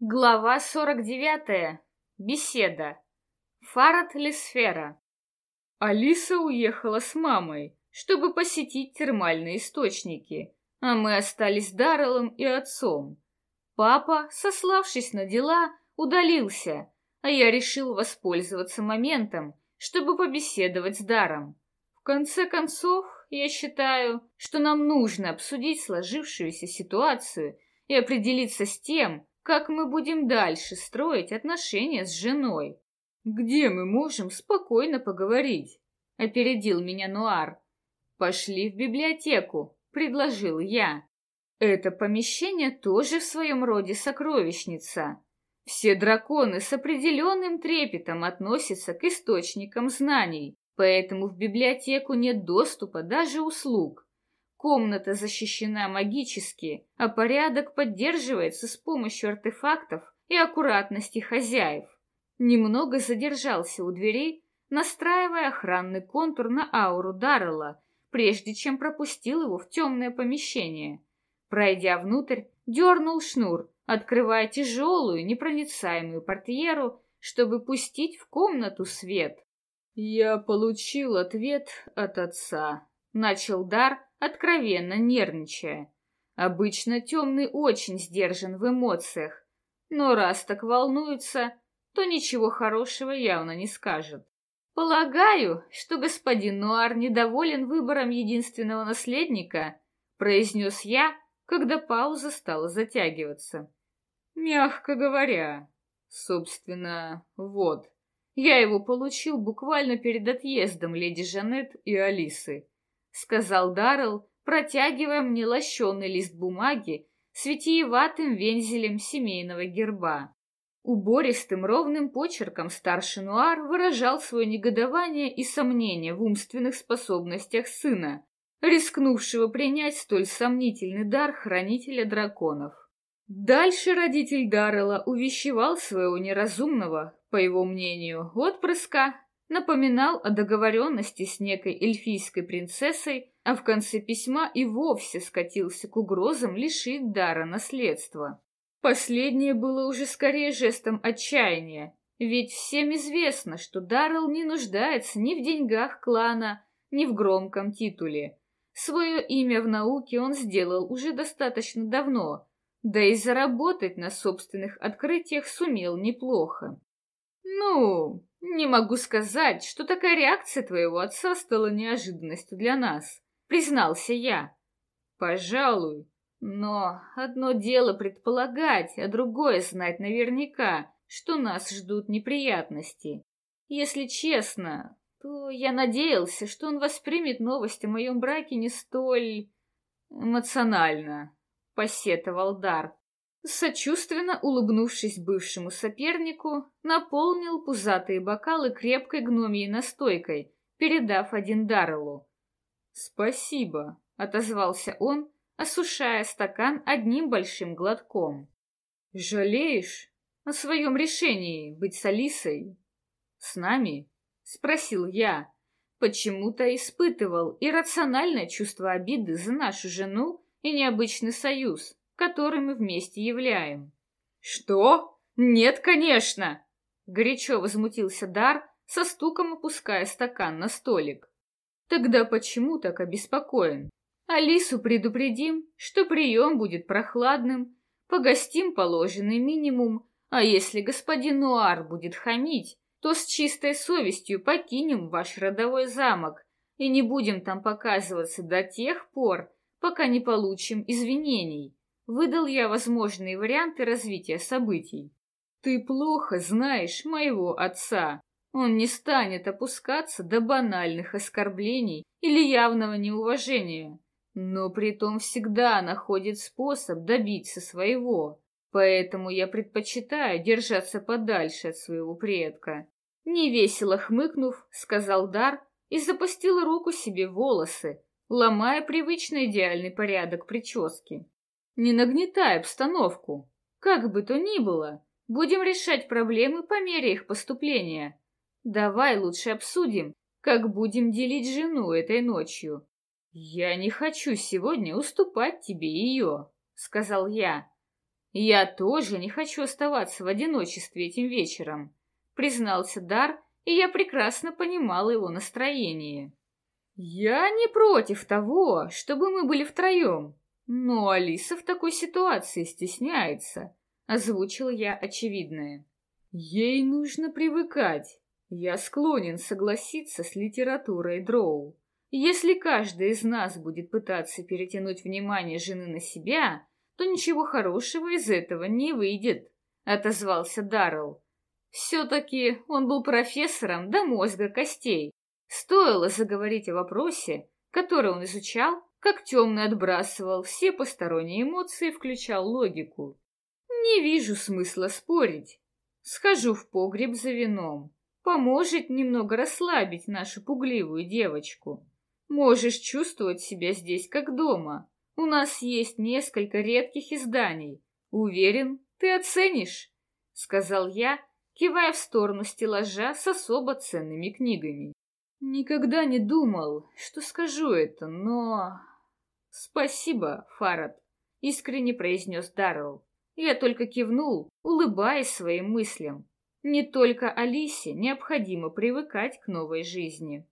Глава 49. Беседа. Фарад Лесфера. Алиса уехала с мамой, чтобы посетить термальные источники, а мы остались с Дарреллом и отцом. Папа, сославшись на дела, удалился, а я решил воспользоваться моментом, чтобы побеседовать с Даром. В конце концов, я считаю, что нам нужно обсудить сложившуюся ситуацию и определиться с тем, как мы будем дальше строить отношения с женой. Где мы можем спокойно поговорить? Опередил меня Нуар. Пошли в библиотеку, предложил я. Это помещение тоже в своем роде сокровищница. Все драконы с определенным трепетом относятся к источникам знаний, поэтому в библиотеку нет доступа даже услуг. Комната защищена магически, а порядок поддерживается с помощью артефактов и аккуратности хозяев. Немного задержался у дверей, настраивая охранный контур на ауру Даррелла, прежде чем пропустил его в темное помещение. Пройдя внутрь, дернул шнур, открывая тяжелую непроницаемую портьеру, чтобы пустить в комнату свет. «Я получил ответ от отца», — начал Дар, откровенно нервничая. Обычно темный очень сдержан в эмоциях, но раз так волнуется, то ничего хорошего явно не скажет. «Полагаю, что господин Нуар недоволен выбором единственного наследника», произнес я, когда пауза стала затягиваться. «Мягко говоря. Собственно, вот. Я его получил буквально перед отъездом леди Жанет и Алисы сказал Даррелл, протягивая мне лощеный лист бумаги с витиеватым вензелем семейного герба. Убористым ровным почерком старший Нуар выражал свое негодование и сомнение в умственных способностях сына, рискнувшего принять столь сомнительный дар хранителя драконов. Дальше родитель Даррелла увещевал своего неразумного, по его мнению, отпрыска напоминал о договоренности с некой эльфийской принцессой, а в конце письма и вовсе скатился к угрозам лишить дара наследства. Последнее было уже скорее жестом отчаяния, ведь всем известно, что Даррелл не нуждается ни в деньгах клана, ни в громком титуле. Свое имя в науке он сделал уже достаточно давно, да и заработать на собственных открытиях сумел неплохо. «Ну, не могу сказать, что такая реакция твоего отца стала неожиданностью для нас, признался я. Пожалуй, но одно дело предполагать, а другое знать наверняка, что нас ждут неприятности. Если честно, то я надеялся, что он воспримет новость о моем браке не столь эмоционально, посетовал Дар. Сочувственно улыбнувшись бывшему сопернику, наполнил пузатые бокалы крепкой гномьей настойкой, передав один Дарреллу. «Спасибо», — отозвался он, осушая стакан одним большим глотком. «Жалеешь о своем решении быть с Алисой? С нами?» — спросил я. Почему-то испытывал иррациональное чувство обиды за нашу жену и необычный союз который мы вместе являем. Что? Нет, конечно! Горячо возмутился Дар, со стуком опуская стакан на столик. Тогда почему так обеспокоен? Алису предупредим, что прием будет прохладным, погостим положенный минимум, а если господин Нуар будет хамить, то с чистой совестью покинем ваш родовой замок и не будем там показываться до тех пор, пока не получим извинений. Выдал я возможные варианты развития событий. Ты плохо знаешь моего отца. Он не станет опускаться до банальных оскорблений или явного неуважения, но при том всегда находит способ добиться своего. Поэтому я предпочитаю держаться подальше от своего предка. Невесело хмыкнув, сказал Дар и запустил руку себе в волосы, ломая привычный идеальный порядок прически. Не нагнетай обстановку. Как бы то ни было, будем решать проблемы по мере их поступления. Давай лучше обсудим, как будем делить жену этой ночью. Я не хочу сегодня уступать тебе ее, сказал я. «Я тоже не хочу оставаться в одиночестве этим вечером», — признался Дар, и я прекрасно понимала его настроение. «Я не против того, чтобы мы были втроем, но Алиса в такой ситуации стесняется», — озвучил я очевидное. «Ей нужно привыкать. Я склонен согласиться с литературой Дроу. Если каждый из нас будет пытаться перетянуть внимание жены на себя, то ничего хорошего из этого не выйдет», — отозвался Даррелл. Все-таки он был профессором до мозга костей. Стоило заговорить о вопросе, который он изучал, как темный отбрасывал все посторонние эмоции, включал логику. Не вижу смысла спорить. Схожу в погреб за вином. Поможет немного расслабить нашу пугливую девочку. Можешь чувствовать себя здесь как дома. У нас есть несколько редких изданий. Уверен, ты оценишь, — сказал я, кивая в сторону стеллажа с особо ценными книгами. Никогда не думал, что скажу это, но... Спасибо, Фарад, — искренне произнес Даррелл. Я только кивнул, улыбаясь своим мыслям. Не только Алисе необходимо привыкать к новой жизни.